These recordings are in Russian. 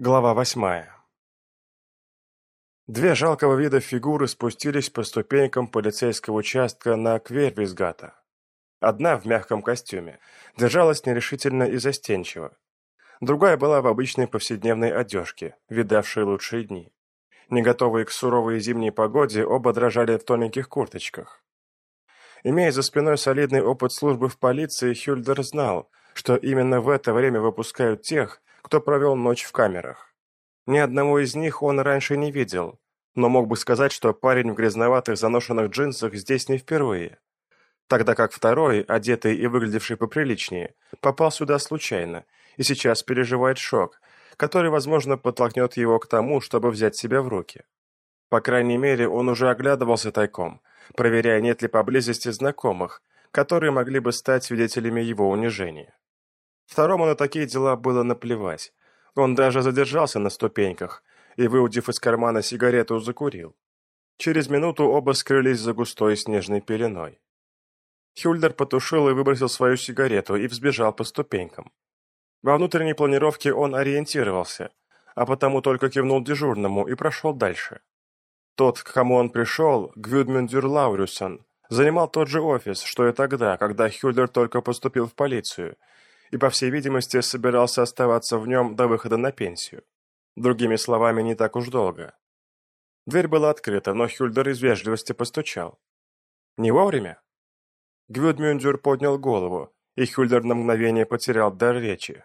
Глава восьмая Две жалкого вида фигуры спустились по ступенькам полицейского участка на Квервисгата. Одна в мягком костюме, держалась нерешительно и застенчиво. Другая была в обычной повседневной одежке, видавшей лучшие дни. Не готовые к суровой зимней погоде, оба дрожали в тоненьких курточках. Имея за спиной солидный опыт службы в полиции, Хюльдер знал, что именно в это время выпускают тех, кто провел ночь в камерах. Ни одного из них он раньше не видел, но мог бы сказать, что парень в грязноватых заношенных джинсах здесь не впервые. Тогда как второй, одетый и выглядевший поприличнее, попал сюда случайно и сейчас переживает шок, который, возможно, подтолкнет его к тому, чтобы взять себя в руки. По крайней мере, он уже оглядывался тайком, проверяя, нет ли поблизости знакомых, которые могли бы стать свидетелями его унижения. Второму на такие дела было наплевать. Он даже задержался на ступеньках и, выудив из кармана сигарету, закурил. Через минуту оба скрылись за густой снежной пеленой. Хюльдер потушил и выбросил свою сигарету и взбежал по ступенькам. Во внутренней планировке он ориентировался, а потому только кивнул дежурному и прошел дальше. Тот, к кому он пришел, Гвюдмюндюр Лаурюсон, занимал тот же офис, что и тогда, когда Хюльдер только поступил в полицию – и, по всей видимости, собирался оставаться в нем до выхода на пенсию. Другими словами, не так уж долго. Дверь была открыта, но Хюльдер из вежливости постучал. «Не вовремя?» Гвюдмюндюр поднял голову, и Хюльдер на мгновение потерял дар речи.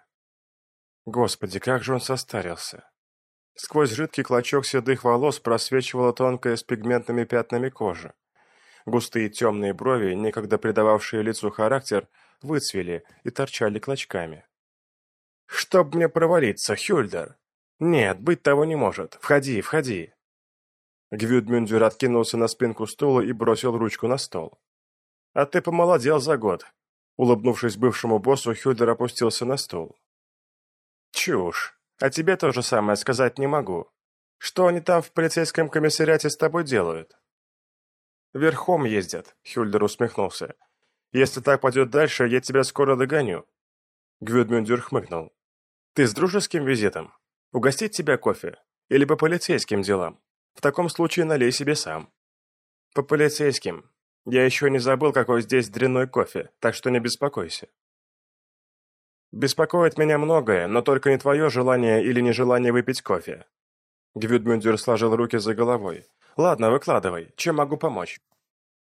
Господи, как же он состарился. Сквозь жидкий клочок седых волос просвечивала тонкая с пигментными пятнами кожа. Густые темные брови, некогда придававшие лицу характер, выцвели и торчали клочками. «Чтоб мне провалиться, Хюльдер!» «Нет, быть того не может. Входи, входи!» Гвюдмюндюр откинулся на спинку стула и бросил ручку на стол. «А ты помолодел за год!» Улыбнувшись бывшему боссу, Хюльдер опустился на стул. «Чушь! А тебе то же самое сказать не могу. Что они там в полицейском комиссариате с тобой делают?» «Верхом ездят», — Хюльдер усмехнулся. Если так пойдет дальше, я тебя скоро догоню». Гвюдмюндюр хмыкнул. «Ты с дружеским визитом? Угостить тебя кофе? Или по полицейским делам? В таком случае налей себе сам». «По полицейским. Я еще не забыл, какой здесь дрянной кофе, так что не беспокойся». «Беспокоит меня многое, но только не твое желание или нежелание выпить кофе». Гвюдмюндюр сложил руки за головой. «Ладно, выкладывай. Чем могу помочь?»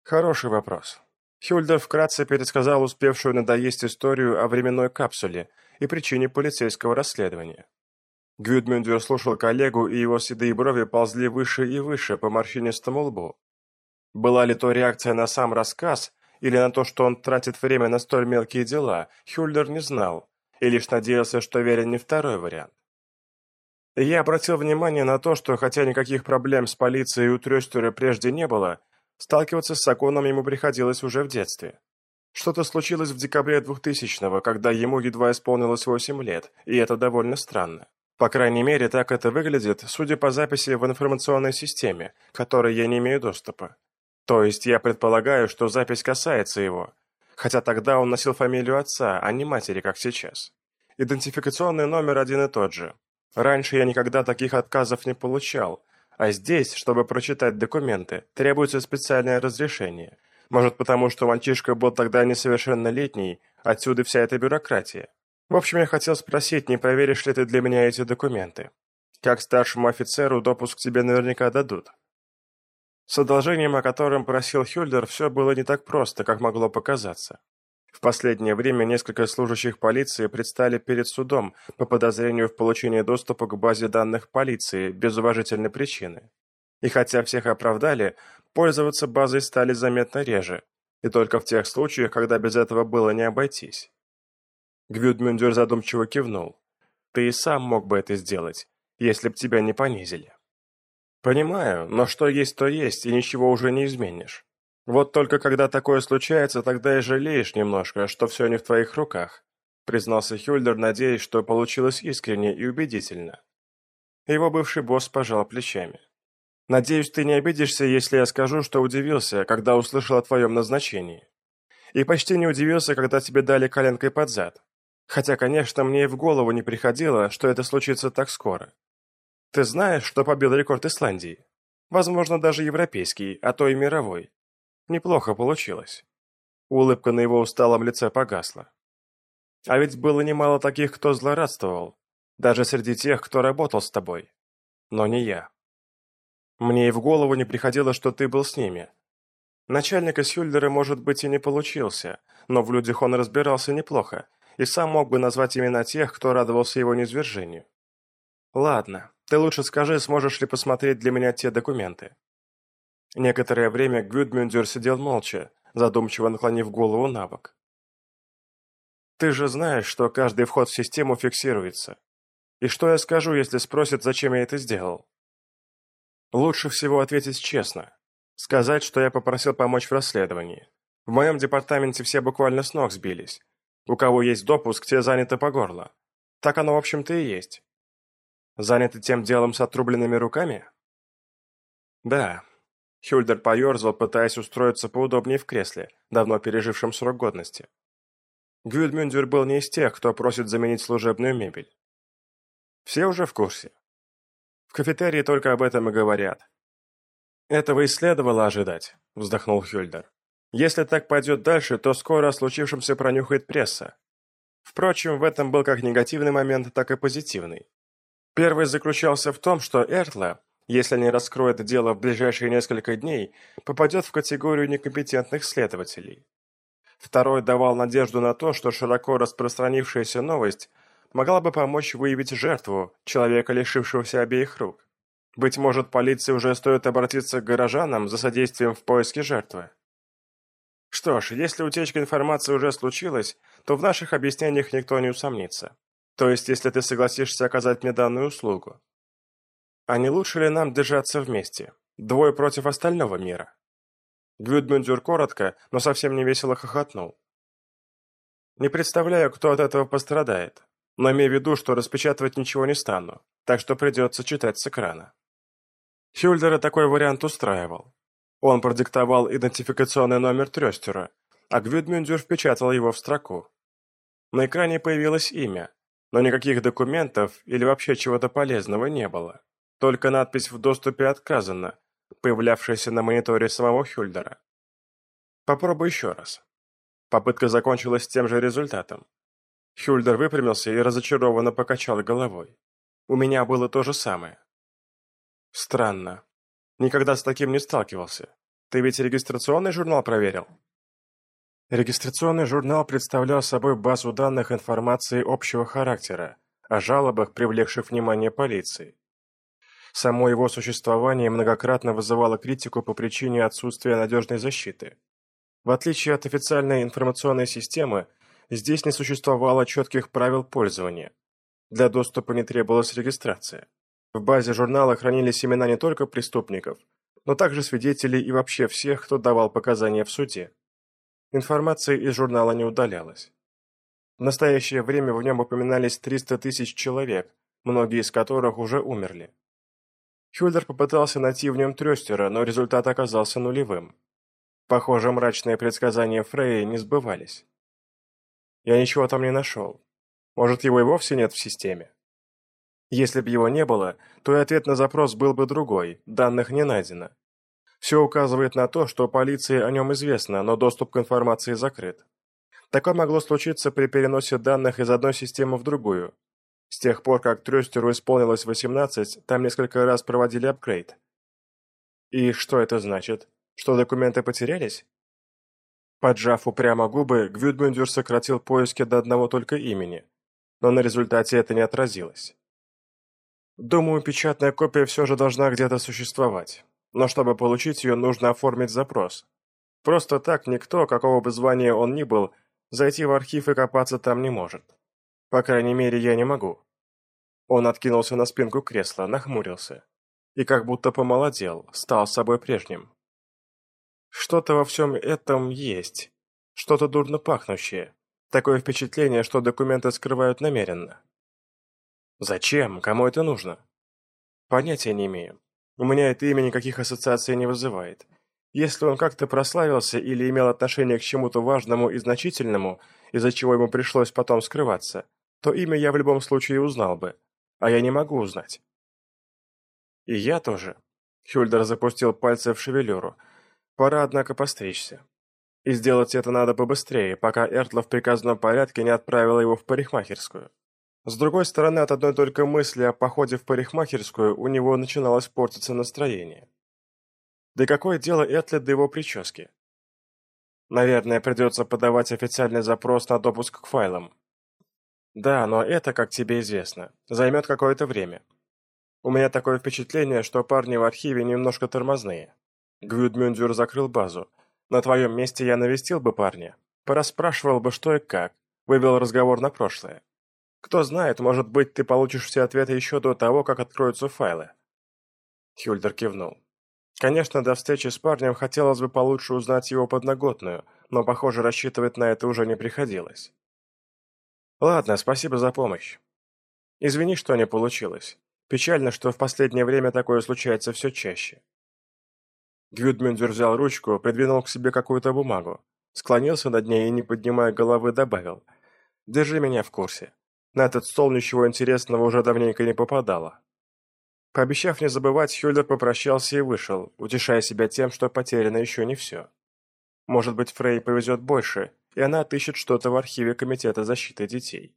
«Хороший вопрос. Хюльдер вкратце пересказал успевшую надоесть историю о временной капсуле и причине полицейского расследования. Гвюдмюндер слушал коллегу, и его седые брови ползли выше и выше по морщинистому лбу. Была ли то реакция на сам рассказ, или на то, что он тратит время на столь мелкие дела, Хюльдер не знал, и лишь надеялся, что верен не второй вариант. Я обратил внимание на то, что хотя никаких проблем с полицией у Трёстера прежде не было, Сталкиваться с законом ему приходилось уже в детстве. Что-то случилось в декабре 2000-го, когда ему едва исполнилось 8 лет, и это довольно странно. По крайней мере, так это выглядит, судя по записи в информационной системе, к которой я не имею доступа. То есть я предполагаю, что запись касается его, хотя тогда он носил фамилию отца, а не матери, как сейчас. Идентификационный номер один и тот же. Раньше я никогда таких отказов не получал, а здесь, чтобы прочитать документы, требуется специальное разрешение. Может, потому что мальчишка был тогда несовершеннолетний, отсюда вся эта бюрократия. В общем, я хотел спросить, не проверишь ли ты для меня эти документы? Как старшему офицеру допуск тебе наверняка дадут. С одолжением, о котором просил Хюльдер, все было не так просто, как могло показаться. В последнее время несколько служащих полиции предстали перед судом по подозрению в получении доступа к базе данных полиции без уважительной причины. И хотя всех оправдали, пользоваться базой стали заметно реже, и только в тех случаях, когда без этого было не обойтись. Гвюдмюндер задумчиво кивнул. «Ты и сам мог бы это сделать, если б тебя не понизили». «Понимаю, но что есть, то есть, и ничего уже не изменишь. Вот только когда такое случается, тогда и жалеешь немножко, что все не в твоих руках», признался Хюльдер, надеясь, что получилось искренне и убедительно. Его бывший босс пожал плечами. «Надеюсь, ты не обидишься, если я скажу, что удивился, когда услышал о твоем назначении. И почти не удивился, когда тебе дали коленкой под зад. Хотя, конечно, мне и в голову не приходило, что это случится так скоро. Ты знаешь, что побил рекорд Исландии? Возможно, даже европейский, а то и мировой. Неплохо получилось. Улыбка на его усталом лице погасла. А ведь было немало таких, кто злорадствовал, даже среди тех, кто работал с тобой. Но не я. Мне и в голову не приходило, что ты был с ними. Начальник из может быть, и не получился, но в людях он разбирался неплохо, и сам мог бы назвать имена тех, кто радовался его низвержению. Ладно, ты лучше скажи, сможешь ли посмотреть для меня те документы. Некоторое время Гюдмюндер сидел молча, задумчиво наклонив голову на бок. Ты же знаешь, что каждый вход в систему фиксируется. И что я скажу, если спросят, зачем я это сделал? Лучше всего ответить честно. Сказать, что я попросил помочь в расследовании. В моем департаменте все буквально с ног сбились. У кого есть допуск, те заняты по горло. Так оно, в общем-то, и есть. Заняты тем делом с отрубленными руками? Да. Хюльдер поерзал, пытаясь устроиться поудобнее в кресле, давно пережившем срок годности. Гюдмюндер был не из тех, кто просит заменить служебную мебель. Все уже в курсе. В кафетерии только об этом и говорят. Этого и следовало ожидать, вздохнул Хюльдер. Если так пойдет дальше, то скоро о случившемся пронюхает пресса. Впрочем, в этом был как негативный момент, так и позитивный. Первый заключался в том, что Эртла, если не раскроет дело в ближайшие несколько дней, попадет в категорию некомпетентных следователей. Второй давал надежду на то, что широко распространившаяся новость могла бы помочь выявить жертву, человека, лишившегося обеих рук. Быть может, полиции уже стоит обратиться к горожанам за содействием в поиске жертвы. Что ж, если утечка информации уже случилась, то в наших объяснениях никто не усомнится. То есть, если ты согласишься оказать мне данную услугу. А не лучше ли нам держаться вместе? Двое против остального мира. Гвюдмюндюр коротко, но совсем не весело хохотнул. Не представляю, кто от этого пострадает, но имею в виду, что распечатывать ничего не стану, так что придется читать с экрана. Хюльдера такой вариант устраивал. Он продиктовал идентификационный номер Трёстера, а Гвюдмюндюр впечатал его в строку. На экране появилось имя, но никаких документов или вообще чего-то полезного не было. Только надпись «В доступе отказано», появлявшаяся на мониторе самого Хюльдера. Попробуй еще раз. Попытка закончилась тем же результатом. Хюльдер выпрямился и разочарованно покачал головой. У меня было то же самое. Странно. Никогда с таким не сталкивался. Ты ведь регистрационный журнал проверил? Регистрационный журнал представлял собой базу данных информации общего характера о жалобах, привлекших внимание полиции. Само его существование многократно вызывало критику по причине отсутствия надежной защиты. В отличие от официальной информационной системы, здесь не существовало четких правил пользования. Для доступа не требовалась регистрация. В базе журнала хранились имена не только преступников, но также свидетелей и вообще всех, кто давал показания в суде. Информация из журнала не удалялась. В настоящее время в нем упоминались 300 тысяч человек, многие из которых уже умерли. Хюльдер попытался найти в нем Трёстера, но результат оказался нулевым. Похоже, мрачные предсказания Фрея не сбывались. Я ничего там не нашел. Может, его и вовсе нет в системе? Если бы его не было, то и ответ на запрос был бы другой, данных не найдено. Все указывает на то, что полиции о нем известно, но доступ к информации закрыт. Такое могло случиться при переносе данных из одной системы в другую, с тех пор, как Трёстеру исполнилось 18, там несколько раз проводили апгрейд. И что это значит? Что документы потерялись? Поджав упрямо губы, Гвюдмюндюр сократил поиски до одного только имени, но на результате это не отразилось. Думаю, печатная копия все же должна где-то существовать, но чтобы получить ее, нужно оформить запрос. Просто так никто, какого бы звания он ни был, зайти в архив и копаться там не может. По крайней мере, я не могу. Он откинулся на спинку кресла, нахмурился. И как будто помолодел, стал собой прежним. Что-то во всем этом есть. Что-то дурно пахнущее. Такое впечатление, что документы скрывают намеренно. Зачем? Кому это нужно? Понятия не имею. У меня это имя никаких ассоциаций не вызывает. Если он как-то прославился или имел отношение к чему-то важному и значительному, из-за чего ему пришлось потом скрываться, то имя я в любом случае узнал бы, а я не могу узнать. И я тоже. Хюльдер запустил пальцы в шевелюру. Пора, однако, постричься. И сделать это надо побыстрее, пока Эртла в приказном порядке не отправила его в парикмахерскую. С другой стороны, от одной только мысли о походе в парикмахерскую у него начиналось портиться настроение. Да какое дело Этли до его прически? Наверное, придется подавать официальный запрос на допуск к файлам. Да, но это, как тебе известно, займет какое-то время. У меня такое впечатление, что парни в архиве немножко тормозные. Гвюдмюндюр закрыл базу. На твоем месте я навестил бы парня, порасспрашивал бы что и как, вывел разговор на прошлое. Кто знает, может быть, ты получишь все ответы еще до того, как откроются файлы. Хюльдер кивнул. Конечно, до встречи с парнем хотелось бы получше узнать его подноготную, но, похоже, рассчитывать на это уже не приходилось. Ладно, спасибо за помощь. Извини, что не получилось. Печально, что в последнее время такое случается все чаще. Гюдмюндер взял ручку, придвинул к себе какую-то бумагу, склонился над ней и, не поднимая головы, добавил. «Держи меня в курсе. На этот стол ничего интересного уже давненько не попадало. Пообещав не забывать, Хюллер попрощался и вышел, утешая себя тем, что потеряно еще не все. Может быть, Фрей повезет больше, и она отыщет что-то в архиве Комитета защиты детей.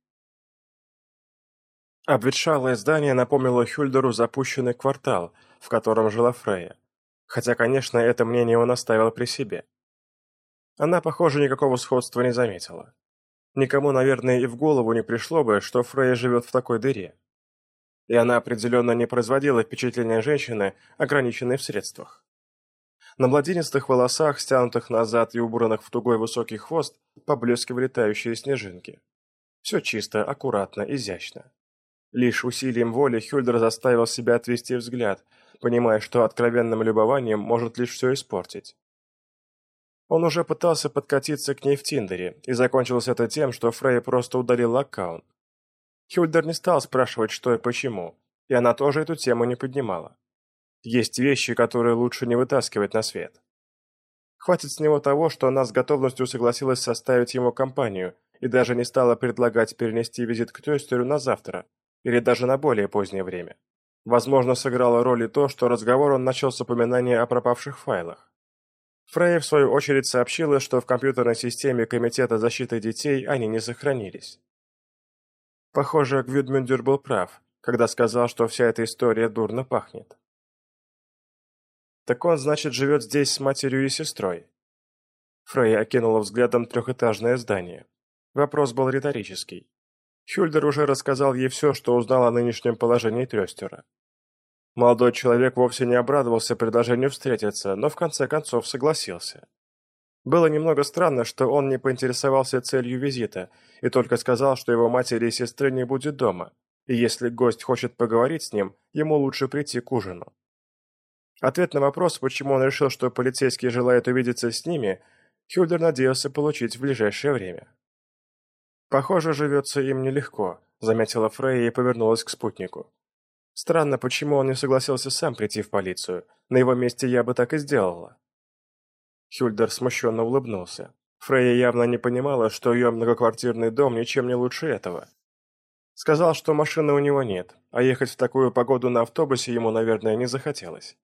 Обветшалое здание напомнило Хюльдеру запущенный квартал, в котором жила Фрея. Хотя, конечно, это мнение он оставил при себе. Она, похоже, никакого сходства не заметила. Никому, наверное, и в голову не пришло бы, что Фрейя живет в такой дыре. И она определенно не производила впечатления женщины, ограниченной в средствах. На младенистых волосах, стянутых назад и убранных в тугой высокий хвост, поблескивали тающие снежинки. Все чисто, аккуратно, изящно. Лишь усилием воли Хюльдер заставил себя отвести взгляд, понимая, что откровенным любованием может лишь все испортить. Он уже пытался подкатиться к ней в Тиндере, и закончилось это тем, что Фрей просто удалил аккаунт. Хюльдер не стал спрашивать, что и почему, и она тоже эту тему не поднимала. Есть вещи, которые лучше не вытаскивать на свет. Хватит с него того, что она с готовностью согласилась составить ему компанию и даже не стала предлагать перенести визит к тестеру на завтра, или даже на более позднее время. Возможно, сыграло роль и то, что разговор он начал с упоминания о пропавших файлах. Фрей, в свою очередь, сообщила, что в компьютерной системе Комитета защиты детей они не сохранились. Похоже, Гвюдмюндер был прав, когда сказал, что вся эта история дурно пахнет. Так он, значит, живет здесь с матерью и сестрой. Фрей окинула взглядом трехэтажное здание. Вопрос был риторический. Хюльдер уже рассказал ей все, что узнал о нынешнем положении Трестера. Молодой человек вовсе не обрадовался предложению встретиться, но в конце концов согласился. Было немного странно, что он не поинтересовался целью визита и только сказал, что его матери и сестры не будет дома, и если гость хочет поговорить с ним, ему лучше прийти к ужину. Ответ на вопрос, почему он решил, что полицейский желает увидеться с ними, Хюльдер надеялся получить в ближайшее время. «Похоже, живется им нелегко», — заметила Фрейя и повернулась к спутнику. Странно, почему он не согласился сам прийти в полицию. На его месте я бы так и сделала. Хюльдер смущенно улыбнулся. Фрейя явно не понимала, что ее многоквартирный дом ничем не лучше этого. Сказал, что машины у него нет, а ехать в такую погоду на автобусе ему, наверное, не захотелось.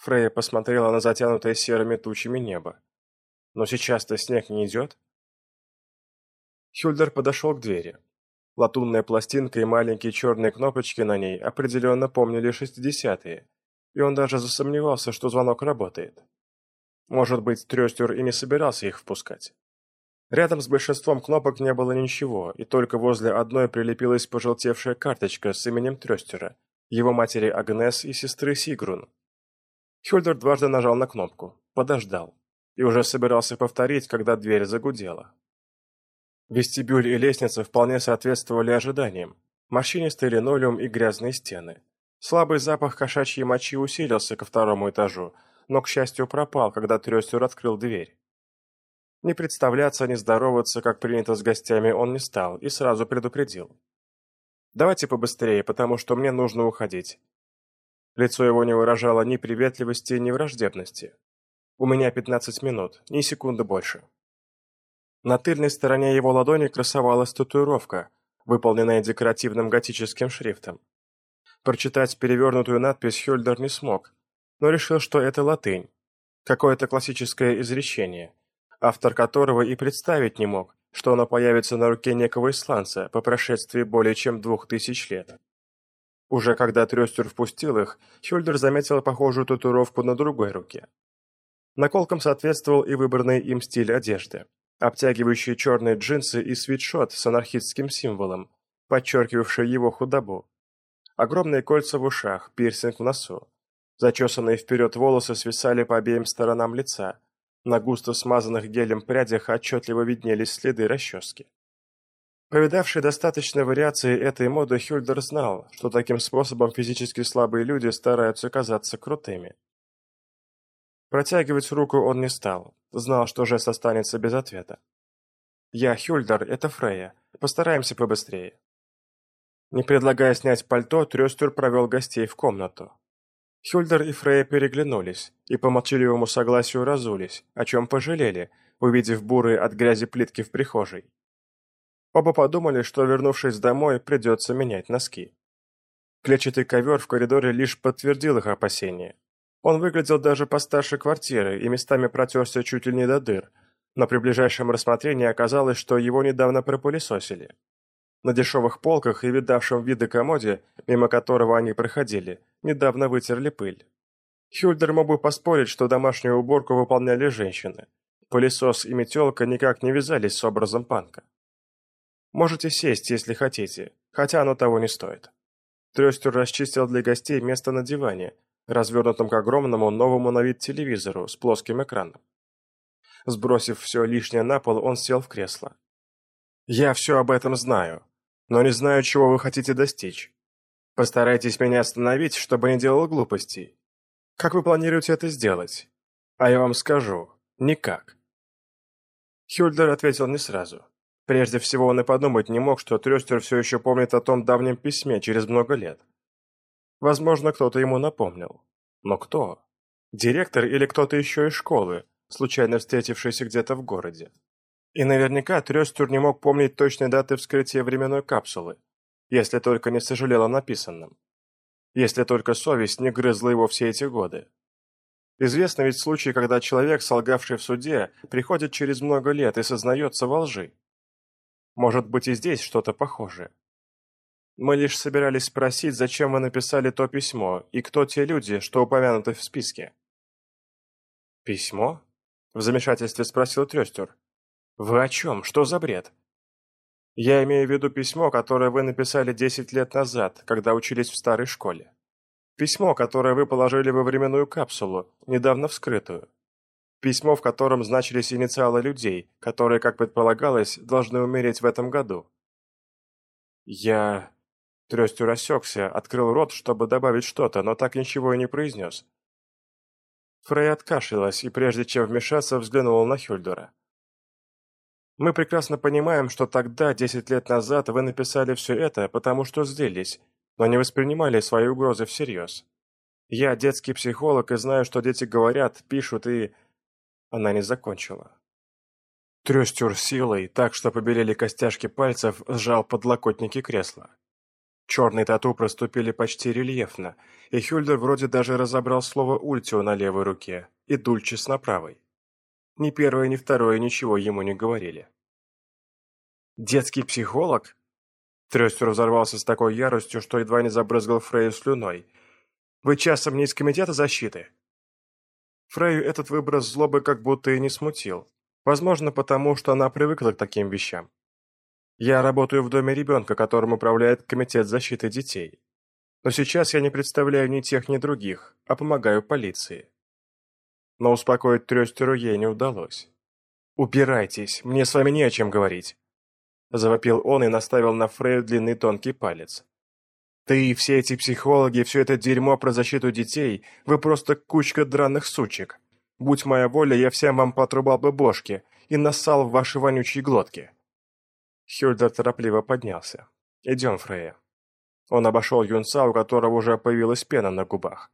Фрейя посмотрела на затянутое серыми тучами небо. «Но сейчас-то снег не идет?» Хюльдер подошел к двери. Латунная пластинка и маленькие черные кнопочки на ней определенно помнили шестидесятые, и он даже засомневался, что звонок работает. Может быть, Трестер и не собирался их впускать. Рядом с большинством кнопок не было ничего, и только возле одной прилепилась пожелтевшая карточка с именем Трестера, его матери Агнес и сестры Сигрун. Хюльдер дважды нажал на кнопку, подождал, и уже собирался повторить, когда дверь загудела. Вестибюль и лестница вполне соответствовали ожиданиям. Морщинистый линолеум и грязные стены. Слабый запах кошачьей мочи усилился ко второму этажу, но, к счастью, пропал, когда Трестер открыл дверь. Не представляться, не здороваться, как принято с гостями, он не стал и сразу предупредил. «Давайте побыстрее, потому что мне нужно уходить». Лицо его не выражало ни приветливости, ни враждебности. У меня 15 минут, ни секунды больше. На тыльной стороне его ладони красовалась татуировка, выполненная декоративным готическим шрифтом. Прочитать перевернутую надпись Хюльдер не смог, но решил, что это латынь, какое-то классическое изречение, автор которого и представить не мог, что оно появится на руке некого исландца по прошествии более чем двух тысяч лет. Уже когда Трёстер впустил их, Хюльдер заметил похожую татуировку на другой руке. Наколкам соответствовал и выбранный им стиль одежды. Обтягивающие черные джинсы и свитшот с анархистским символом, подчеркивавший его худобу. Огромные кольца в ушах, пирсинг в носу. Зачесанные вперед волосы свисали по обеим сторонам лица. На густо смазанных гелем прядях отчетливо виднелись следы расчески. Повидавший достаточно вариаций этой моды, Хюльдер знал, что таким способом физически слабые люди стараются казаться крутыми. Протягивать руку он не стал, знал, что жест останется без ответа. «Я Хюльдер, это Фрея. Постараемся побыстрее». Не предлагая снять пальто, Трёстер провел гостей в комнату. Хюльдер и Фрея переглянулись и по молчаливому согласию разулись, о чем пожалели, увидев бурые от грязи плитки в прихожей. Оба подумали, что, вернувшись домой, придется менять носки. Клетчатый ковер в коридоре лишь подтвердил их опасения. Он выглядел даже постарше квартиры и местами протерся чуть ли не до дыр, но при ближайшем рассмотрении оказалось, что его недавно пропылесосили. На дешевых полках и видавшем виды комоде, мимо которого они проходили, недавно вытерли пыль. Хюльдер мог бы поспорить, что домашнюю уборку выполняли женщины. Пылесос и метелка никак не вязались с образом панка. Можете сесть, если хотите, хотя оно того не стоит. Трестер расчистил для гостей место на диване, развернутом к огромному новому на вид телевизору с плоским экраном. Сбросив все лишнее на пол, он сел в кресло. «Я все об этом знаю, но не знаю, чего вы хотите достичь. Постарайтесь меня остановить, чтобы не делал глупостей. Как вы планируете это сделать? А я вам скажу, никак». Хюльдер ответил не сразу. Прежде всего он и подумать не мог, что Трёстер все еще помнит о том давнем письме через много лет. Возможно, кто-то ему напомнил. Но кто? Директор или кто-то еще из школы, случайно встретившийся где-то в городе? И наверняка Трёстер не мог помнить точной даты вскрытия временной капсулы, если только не сожалел о написанном. Если только совесть не грызла его все эти годы. Известно ведь случай, когда человек, солгавший в суде, приходит через много лет и сознается во лжи. Может быть и здесь что-то похожее. Мы лишь собирались спросить, зачем вы написали то письмо, и кто те люди, что упомянуты в списке. «Письмо?» — в замешательстве спросил Трестер. «Вы о чем? Что за бред?» «Я имею в виду письмо, которое вы написали десять лет назад, когда учились в старой школе. Письмо, которое вы положили во временную капсулу, недавно вскрытую. Письмо, в котором значились инициалы людей, которые, как предполагалось, должны умереть в этом году». «Я...» Трестью рассекся, открыл рот, чтобы добавить что-то, но так ничего и не произнес. Фрей откашлялась и, прежде чем вмешаться, взглянула на Хюльдера. «Мы прекрасно понимаем, что тогда, десять лет назад, вы написали все это, потому что злились, но не воспринимали свои угрозы всерьез. Я детский психолог и знаю, что дети говорят, пишут и...» Она не закончила. Трестюр силой, так что побелели костяшки пальцев, сжал подлокотники кресла. Черные тату проступили почти рельефно, и Хюльдер вроде даже разобрал слово «ультио» на левой руке и «дульчис» на правой. Ни первое, ни второе ничего ему не говорили. «Детский психолог?» Трестер взорвался с такой яростью, что едва не забрызгал Фрею слюной. «Вы часом не из комитета защиты?» Фрею этот выброс злобы как будто и не смутил. Возможно, потому что она привыкла к таким вещам. Я работаю в доме ребенка, которым управляет Комитет защиты детей. Но сейчас я не представляю ни тех, ни других, а помогаю полиции. Но успокоить Трёстеру ей не удалось. «Убирайтесь, мне с вами не о чем говорить!» Завопил он и наставил на Фрею длинный тонкий палец. «Ты и все эти психологи, все это дерьмо про защиту детей, вы просто кучка драных сучек. Будь моя воля, я всем вам потрубал бы бошки и нассал в ваши вонючие глотки». Хюльдер торопливо поднялся. «Идем, Фрея». Он обошел юнца, у которого уже появилась пена на губах.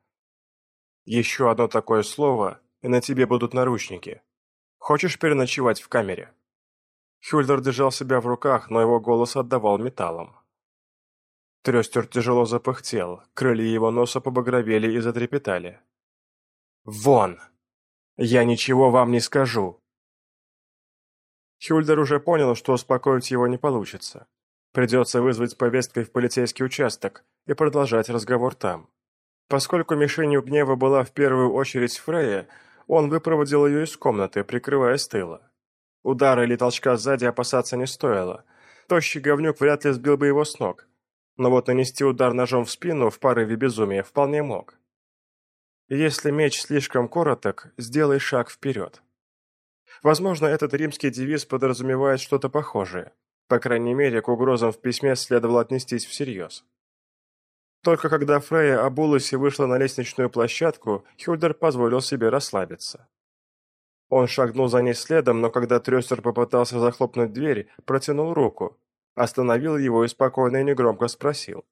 «Еще одно такое слово, и на тебе будут наручники. Хочешь переночевать в камере?» Хюльдер держал себя в руках, но его голос отдавал металлом. Трестер тяжело запыхтел, крылья его носа побагровели и затрепетали. «Вон! Я ничего вам не скажу!» Хюльдер уже понял, что успокоить его не получится. Придется вызвать повесткой в полицейский участок и продолжать разговор там. Поскольку мишенью гнева была в первую очередь Фрея, он выпроводил ее из комнаты, прикрывая с тыла. Удара или толчка сзади опасаться не стоило. Тощий говнюк вряд ли сбил бы его с ног, но вот нанести удар ножом в спину в порыве безумия вполне мог. Если меч слишком короток, сделай шаг вперед. Возможно, этот римский девиз подразумевает что-то похожее. По крайней мере, к угрозам в письме следовало отнестись всерьез. Только когда Фрея обулась и вышла на лестничную площадку, Хюльдер позволил себе расслабиться. Он шагнул за ней следом, но когда Трёстер попытался захлопнуть дверь, протянул руку, Остановил его и спокойно и негромко спросил.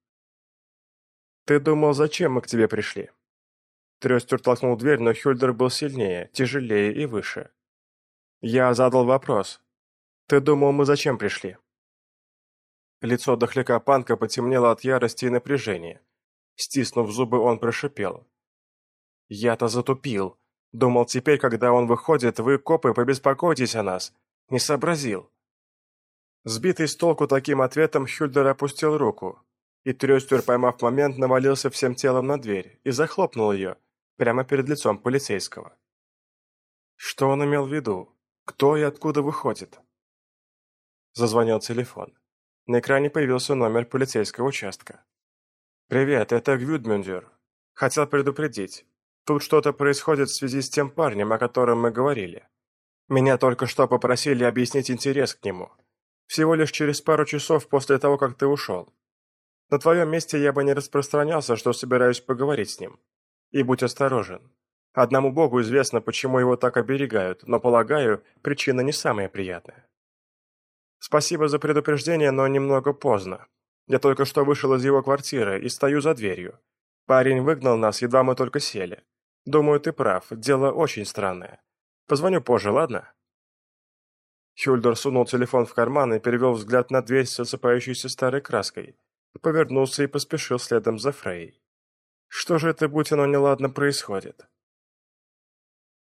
«Ты думал, зачем мы к тебе пришли?» Трестер толкнул дверь, но Хюльдер был сильнее, тяжелее и выше. Я задал вопрос. «Ты думал, мы зачем пришли?» Лицо дохляка Панка потемнело от ярости и напряжения. Стиснув зубы, он прошипел. «Я-то затупил. Думал, теперь, когда он выходит, вы, копы, побеспокойтесь о нас. Не сообразил. Сбитый с толку таким ответом, Хюльдер опустил руку, и Трёстер, поймав момент, навалился всем телом на дверь и захлопнул ее, прямо перед лицом полицейского. Что он имел в виду? Кто и откуда выходит? Зазвонил телефон. На экране появился номер полицейского участка. «Привет, это Гвюдмюндер. Хотел предупредить. Тут что-то происходит в связи с тем парнем, о котором мы говорили. Меня только что попросили объяснить интерес к нему. Всего лишь через пару часов после того, как ты ушел. На твоем месте я бы не распространялся, что собираюсь поговорить с ним. И будь осторожен. Одному Богу известно, почему его так оберегают, но, полагаю, причина не самая приятная. Спасибо за предупреждение, но немного поздно. Я только что вышел из его квартиры и стою за дверью. Парень выгнал нас, едва мы только сели. Думаю, ты прав, дело очень странное. Позвоню позже, ладно?» Хюльдер сунул телефон в карман и перевел взгляд на дверь с осыпающейся старой краской. Повернулся и поспешил следом за Фрей. Что же это, будь оно неладно, происходит?